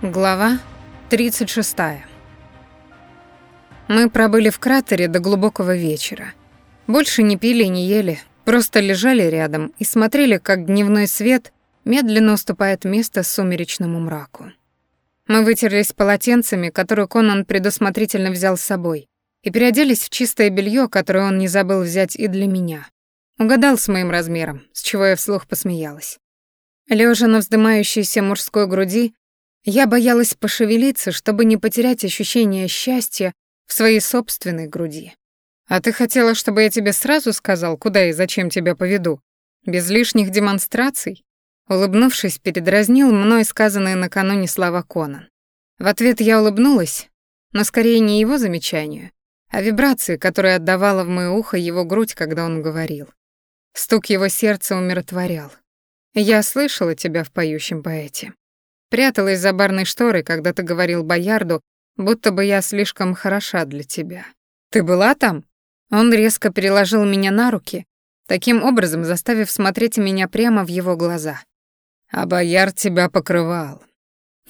Глава 36. Мы пробыли в кратере до глубокого вечера. Больше не пили и не ели, просто лежали рядом и смотрели, как дневной свет медленно уступает место сумеречному мраку. Мы вытерлись полотенцами, которые Конан предусмотрительно взял с собой, и переоделись в чистое белье, которое он не забыл взять и для меня. Угадал с моим размером, с чего я вслух посмеялась. Лежа на вздымающейся мужской груди, я боялась пошевелиться, чтобы не потерять ощущение счастья в своей собственной груди. А ты хотела, чтобы я тебе сразу сказал, куда и зачем тебя поведу? Без лишних демонстраций? Улыбнувшись, передразнил мной сказанные накануне слова Конан. В ответ я улыбнулась, но скорее не его замечанию, а вибрации, которые отдавала в моё ухо его грудь, когда он говорил. Стук его сердца умиротворял. Я слышала тебя в поющем поэте. Пряталась за барной шторой, когда ты говорил Боярду, будто бы я слишком хороша для тебя. Ты была там? Он резко переложил меня на руки, таким образом заставив смотреть меня прямо в его глаза. А Боярд тебя покрывал.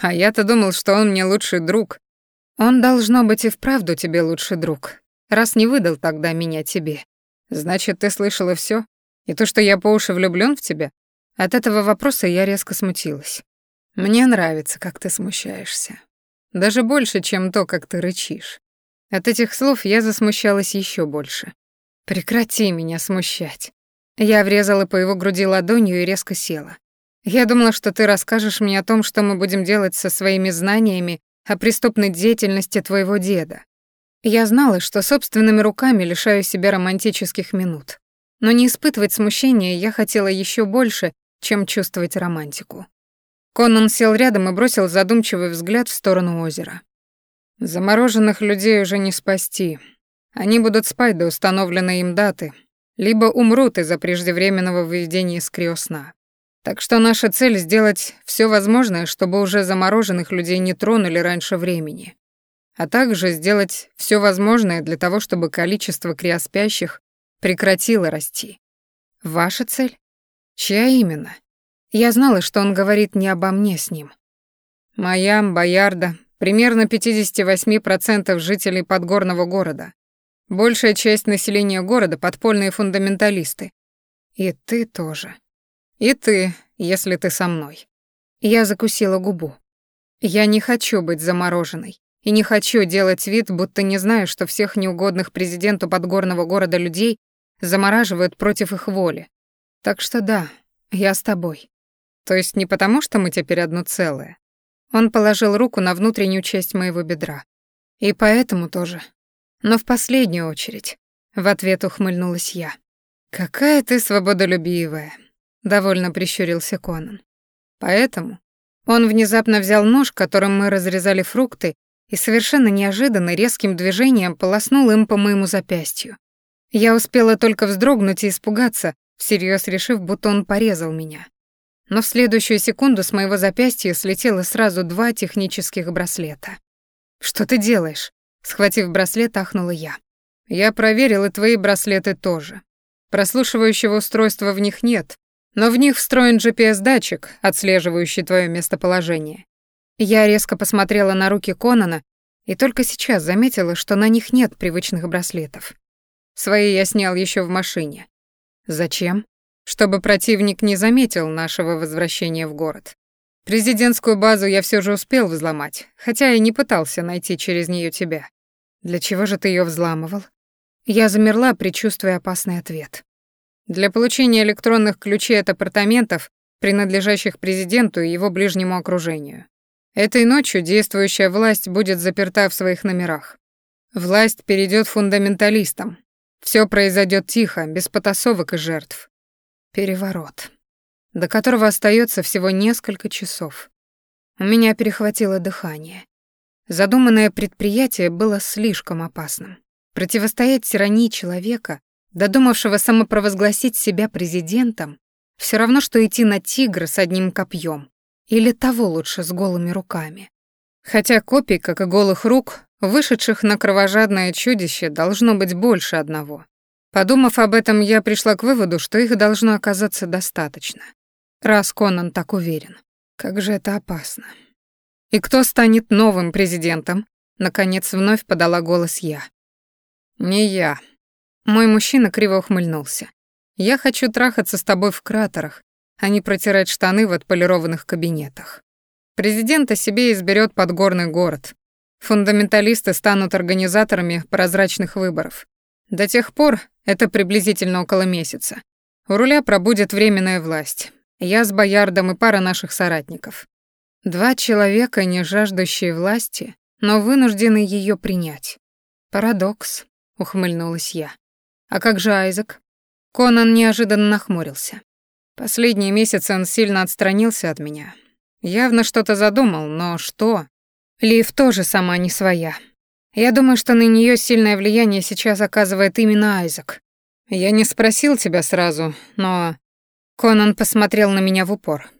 А я-то думал, что он мне лучший друг. Он, должно быть, и вправду тебе лучший друг, раз не выдал тогда меня тебе. Значит, ты слышала все, И то, что я по уши влюблён в тебя? От этого вопроса я резко смутилась. Мне нравится, как ты смущаешься. Даже больше, чем то, как ты рычишь. От этих слов я засмущалась еще больше. Прекрати меня смущать. Я врезала по его груди ладонью и резко села. Я думала, что ты расскажешь мне о том, что мы будем делать со своими знаниями о преступной деятельности твоего деда. Я знала, что собственными руками лишаю себя романтических минут. Но не испытывать смущения я хотела еще больше, чем чувствовать романтику. Конан сел рядом и бросил задумчивый взгляд в сторону озера. Замороженных людей уже не спасти. Они будут спать до установленной им даты, либо умрут из-за преждевременного выведения из криосна. Так что наша цель — сделать все возможное, чтобы уже замороженных людей не тронули раньше времени, а также сделать все возможное для того, чтобы количество криоспящих прекратило расти. Ваша цель? Чья именно? Я знала, что он говорит не обо мне с ним. Моя, Боярда, примерно 58% жителей подгорного города. Большая часть населения города — подпольные фундаменталисты. И ты тоже. И ты, если ты со мной. Я закусила губу. Я не хочу быть замороженной. И не хочу делать вид, будто не знаю, что всех неугодных президенту подгорного города людей замораживают против их воли. Так что да, я с тобой. То есть не потому, что мы теперь одно целое. Он положил руку на внутреннюю часть моего бедра. И поэтому тоже. Но в последнюю очередь. В ответ ухмыльнулась я. «Какая ты свободолюбивая», — довольно прищурился Конан. «Поэтому он внезапно взял нож, которым мы разрезали фрукты, и совершенно неожиданно резким движением полоснул им по моему запястью. Я успела только вздрогнуть и испугаться, всерьез решив, будто он порезал меня но в следующую секунду с моего запястья слетело сразу два технических браслета. «Что ты делаешь?» Схватив браслет, ахнула я. «Я проверил, и твои браслеты тоже. Прослушивающего устройства в них нет, но в них встроен GPS-датчик, отслеживающий твое местоположение. Я резко посмотрела на руки Конана и только сейчас заметила, что на них нет привычных браслетов. Свои я снял еще в машине. Зачем? Чтобы противник не заметил нашего возвращения в город. Президентскую базу я все же успел взломать, хотя и не пытался найти через нее тебя. Для чего же ты ее взламывал? Я замерла, предчувствуя опасный ответ. Для получения электронных ключей от апартаментов, принадлежащих президенту и его ближнему окружению. Этой ночью действующая власть будет заперта в своих номерах. Власть перейдет фундаменталистам. Все произойдет тихо, без потасовок и жертв. Переворот, до которого остается всего несколько часов. У меня перехватило дыхание. Задуманное предприятие было слишком опасным. Противостоять тирании человека, додумавшего самопровозгласить себя президентом, все равно, что идти на тигра с одним копьем, или того лучше с голыми руками. Хотя копий, как и голых рук, вышедших на кровожадное чудище, должно быть больше одного. Подумав об этом, я пришла к выводу, что их должно оказаться достаточно. Раз Конан так уверен. Как же это опасно. И кто станет новым президентом? Наконец вновь подала голос я. Не я. Мой мужчина криво ухмыльнулся. Я хочу трахаться с тобой в кратерах, а не протирать штаны в отполированных кабинетах. Президента себе изберет подгорный город. Фундаменталисты станут организаторами прозрачных выборов. До тех пор, это приблизительно около месяца, у руля пробудет временная власть. Я с Боярдом и пара наших соратников. Два человека, не жаждущие власти, но вынуждены ее принять. Парадокс, ухмыльнулась я. А как же Айзек? Конан неожиданно нахмурился. Последние месяцы он сильно отстранился от меня. Явно что-то задумал, но что? Лив тоже сама не своя. Я думаю, что на нее сильное влияние сейчас оказывает именно Айзек. Я не спросил тебя сразу, но... Конан посмотрел на меня в упор.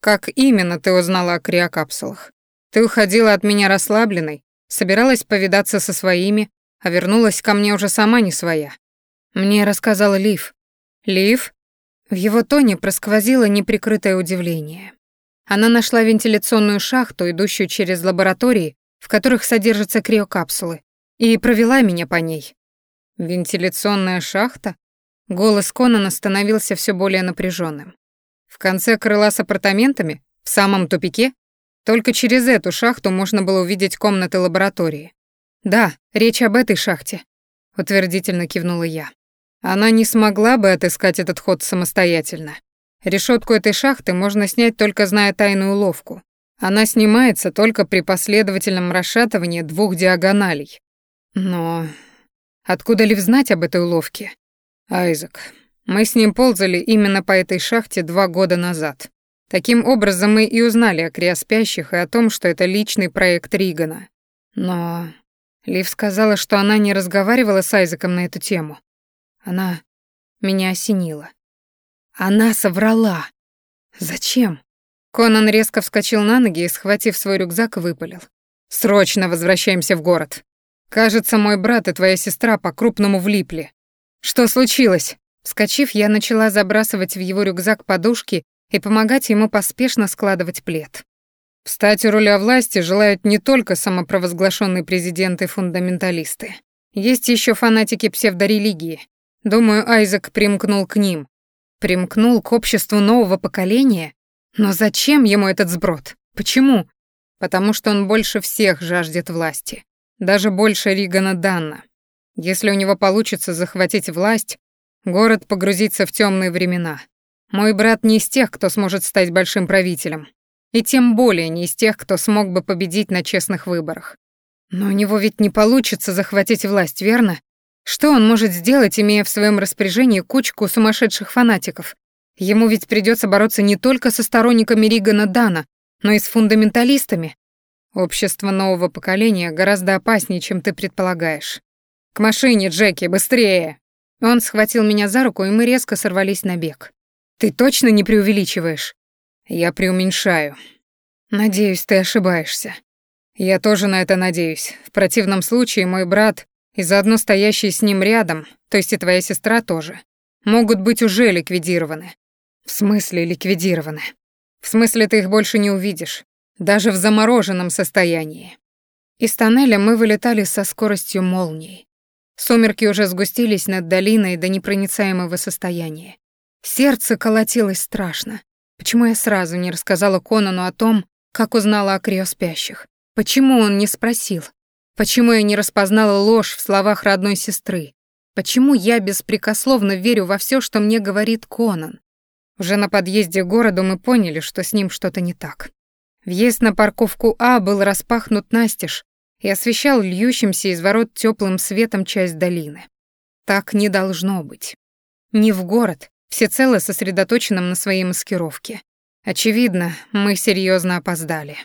Как именно ты узнала о криокапсулах? Ты уходила от меня расслабленной, собиралась повидаться со своими, а вернулась ко мне уже сама не своя. Мне рассказала Лив. Лив? В его тоне просквозило неприкрытое удивление. Она нашла вентиляционную шахту, идущую через лаборатории, в которых содержатся криокапсулы, и провела меня по ней. Вентиляционная шахта? Голос Конана становился все более напряженным. В конце крыла с апартаментами? В самом тупике? Только через эту шахту можно было увидеть комнаты лаборатории. Да, речь об этой шахте, утвердительно кивнула я. Она не смогла бы отыскать этот ход самостоятельно. Решетку этой шахты можно снять только зная тайную уловку. Она снимается только при последовательном расшатывании двух диагоналей. Но откуда ли знать об этой уловке? Айзек, мы с ним ползали именно по этой шахте два года назад. Таким образом мы и узнали о криоспящих и о том, что это личный проект Ригана. Но Лив сказала, что она не разговаривала с Айзеком на эту тему. Она меня осенила. Она соврала. Зачем? Конан резко вскочил на ноги и, схватив свой рюкзак, выпалил. «Срочно возвращаемся в город. Кажется, мой брат и твоя сестра по-крупному влипли. Что случилось?» Вскочив, я начала забрасывать в его рюкзак подушки и помогать ему поспешно складывать плед. Встать у руля власти желают не только самопровозглашенные президенты и фундаменталисты. Есть еще фанатики псевдорелигии, Думаю, Айзек примкнул к ним. Примкнул к обществу нового поколения? Но зачем ему этот сброд? Почему? Потому что он больше всех жаждет власти. Даже больше Ригана Данна. Если у него получится захватить власть, город погрузится в темные времена. Мой брат не из тех, кто сможет стать большим правителем. И тем более не из тех, кто смог бы победить на честных выборах. Но у него ведь не получится захватить власть, верно? Что он может сделать, имея в своем распоряжении кучку сумасшедших фанатиков? Ему ведь придется бороться не только со сторонниками Ригана Дана, но и с фундаменталистами. Общество нового поколения гораздо опаснее, чем ты предполагаешь. К машине, Джеки, быстрее! Он схватил меня за руку, и мы резко сорвались на бег. Ты точно не преувеличиваешь? Я преуменьшаю. Надеюсь, ты ошибаешься. Я тоже на это надеюсь. В противном случае мой брат и заодно стоящие с ним рядом, то есть и твоя сестра тоже, могут быть уже ликвидированы. В смысле ликвидированы? В смысле ты их больше не увидишь, даже в замороженном состоянии. Из тоннеля мы вылетали со скоростью молнии. Сумерки уже сгустились над долиной до непроницаемого состояния. Сердце колотилось страшно. Почему я сразу не рассказала Конану о том, как узнала о криоспящих? Почему он не спросил? Почему я не распознала ложь в словах родной сестры? Почему я беспрекословно верю во все, что мне говорит Конан? Уже на подъезде к городу мы поняли, что с ним что-то не так. Въезд на парковку А был распахнут настежь и освещал льющимся из ворот теплым светом часть долины. Так не должно быть. Не в город, всецело сосредоточенном на своей маскировке. Очевидно, мы серьезно опоздали.